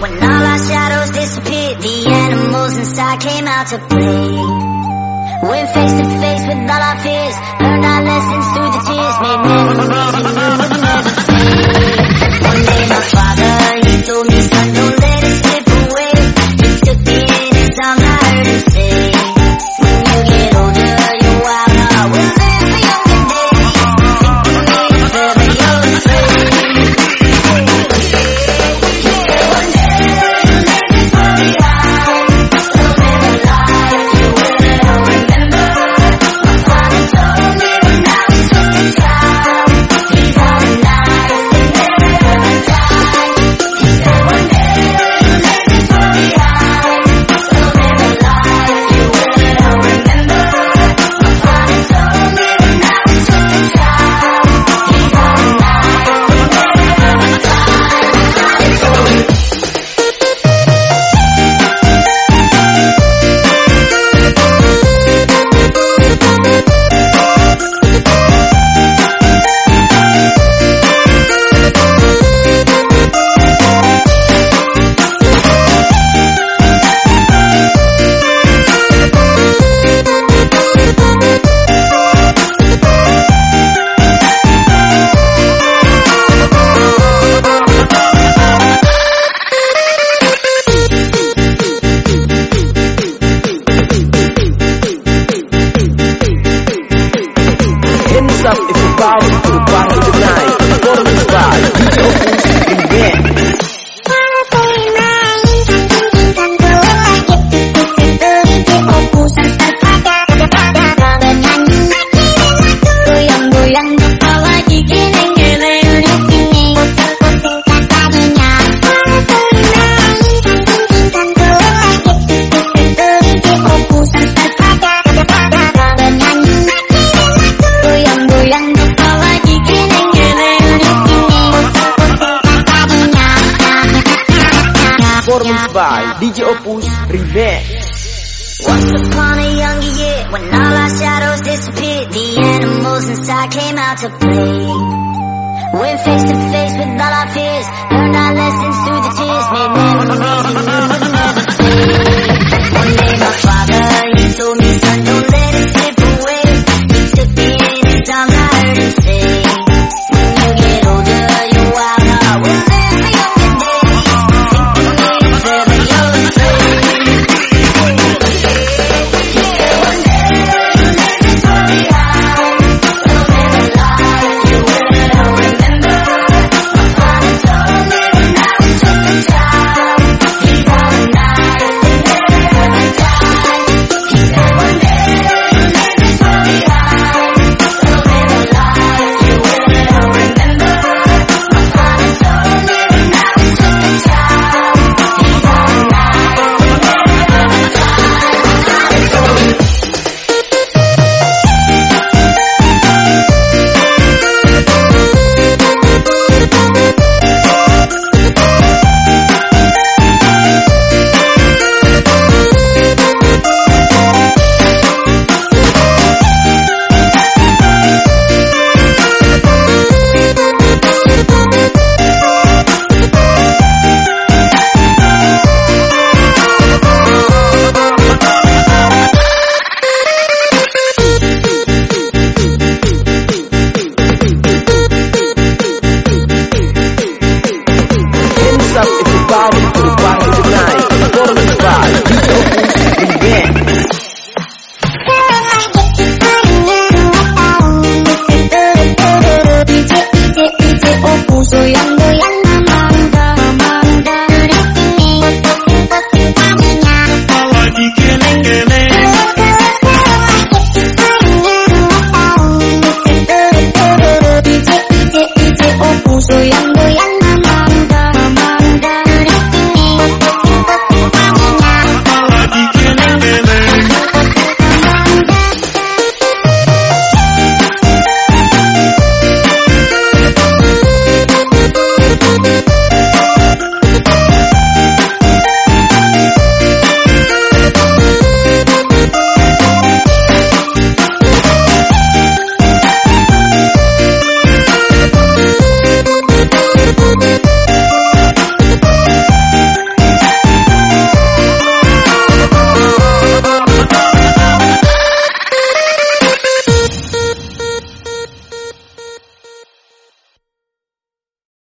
When all our shadows disappeared The animals inside came out to play. Went face to face about performance by DJ Opus Once upon a younger year, when all our shadows disappeared, the animals inside came out to play. Went face to face with all our fears, learned our lessons through